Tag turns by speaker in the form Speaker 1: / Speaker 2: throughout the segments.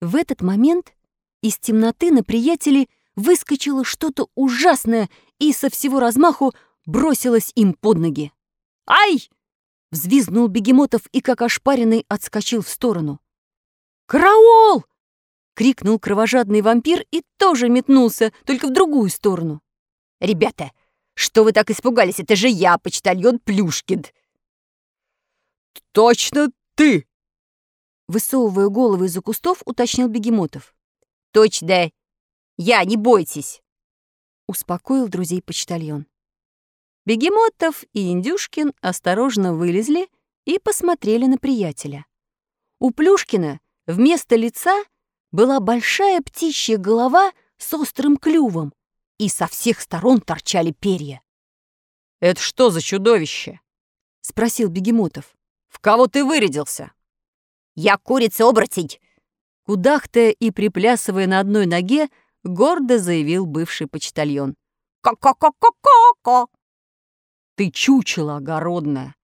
Speaker 1: В этот момент из темноты на приятелей выскочило что-то ужасное и со всего размаху бросилось им под ноги. «Ай!» — взвизгнул Бегемотов и, как ошпаренный, отскочил в сторону. «Караул!» — крикнул кровожадный вампир и тоже метнулся, только в другую сторону.
Speaker 2: «Ребята, что вы так испугались? Это же я, почтальон Плюшкин!»
Speaker 3: «Точно ты!»
Speaker 1: Высовывая голову из-за кустов, уточнил Бегемотов.
Speaker 2: «Точно! Я, не бойтесь!»
Speaker 1: Успокоил друзей почтальон. Бегемотов и Индюшкин осторожно вылезли и посмотрели на приятеля. У Плюшкина вместо лица была большая птичья голова с острым клювом, и со всех сторон торчали перья.
Speaker 3: «Это что за чудовище?»
Speaker 1: — спросил Бегемотов.
Speaker 3: «В кого ты вырядился?»
Speaker 2: «Я курица-оборотень!»
Speaker 1: Кудахтая и приплясывая на одной ноге, гордо заявил бывший почтальон.
Speaker 2: «Ко-ко-ко-ко-ко-ко!»
Speaker 3: «Ты чучело огородное!»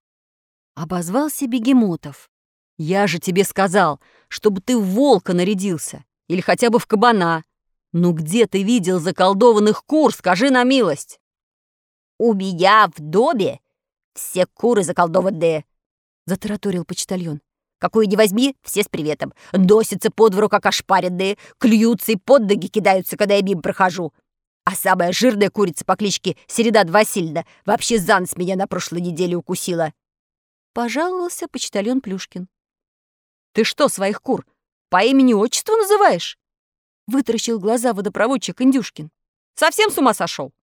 Speaker 1: Обозвался Бегемотов. «Я же тебе сказал, чтобы ты в волка нарядился, или хотя бы в кабана. Ну где ты видел заколдованных кур, скажи на милость?»
Speaker 2: «У меня в доме все куры заколдованные», — затараторил почтальон. Какую не возьми, все с приветом. Носятся по двору, как ошпаренные, клюются и под ноги кидаются, когда я мимо прохожу. А самая жирная курица по кличке Середат Васильевна вообще за нос меня на прошлой неделе укусила.
Speaker 1: Пожаловался почтальон Плюшкин.
Speaker 3: «Ты что, своих кур по имени-отчеству называешь?»
Speaker 1: Вытаращил глаза водопроводчик Индюшкин.
Speaker 3: «Совсем с ума сошел?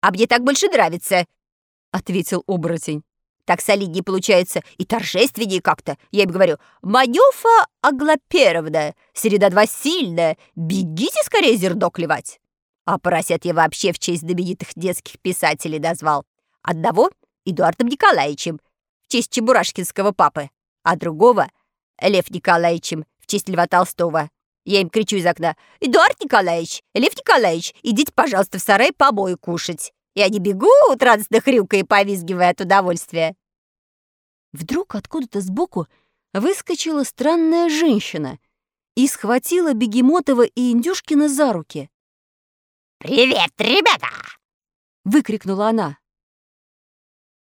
Speaker 2: «А мне так больше нравится», —
Speaker 1: ответил оборотень.
Speaker 2: Так солиднее получается и торжественнее как-то. Я им говорю, Манюфа Аглаперовна, Середа Васильевна, бегите скорее зерно клевать. А поросят я вообще в честь знаменитых детских писателей назвал. Одного — Эдуардом Николаевичем, в честь Чебурашкинского папы, а другого — Лев Николаевичем, в честь Льва Толстого. Я им кричу из окна, «Эдуард Николаевич, Лев Николаевич, идите, пожалуйста, в сарай помой кушать». И они бегут, радостно хрюкая и повизгивая от удовольствия.
Speaker 1: Вдруг откуда-то сбоку выскочила странная женщина и схватила Бегемотова и Индюшкина за руки.
Speaker 2: «Привет, ребята!»
Speaker 1: — выкрикнула она.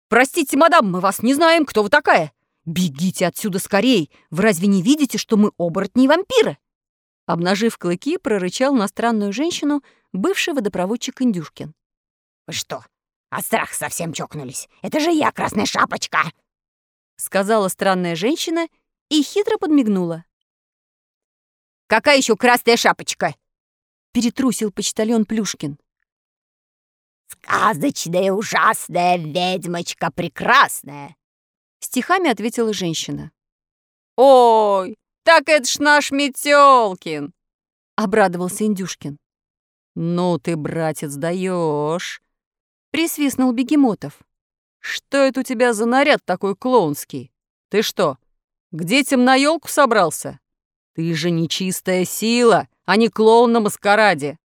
Speaker 3: «Простите, мадам, мы вас не знаем, кто вы такая. Бегите отсюда скорей! Вы разве не видите, что мы оборотни и вампиры?»
Speaker 1: Обнажив клыки, прорычал на странную женщину бывший водопроводчик Индюшкин.
Speaker 2: «Вы что, от страха совсем чокнулись? Это же я, Красная Шапочка!»
Speaker 1: Сказала странная женщина и хитро подмигнула.
Speaker 2: «Какая еще Красная Шапочка?»
Speaker 1: Перетрусил почтальон Плюшкин.
Speaker 2: «Сказочная, ужасная ведьмочка прекрасная!»
Speaker 1: Стихами ответила женщина.
Speaker 3: «Ой, так это ж наш Метелкин!»
Speaker 1: Обрадовался Индюшкин.
Speaker 3: «Ну ты, братец, даешь!
Speaker 1: Присвистнул Бегемотов.
Speaker 3: «Что это у тебя за наряд такой клоунский? Ты что, к детям на елку собрался? Ты же нечистая сила, а не клоун на маскараде!»